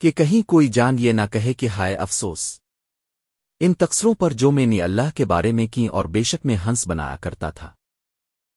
کہ کہیں کوئی جان یہ نہ کہے کہ ہائے افسوس۔ ان تقصروں پر جو میں نے اللہ کے بارے میں کی اور بے شک میں ہنس بنایا کرتا تھا۔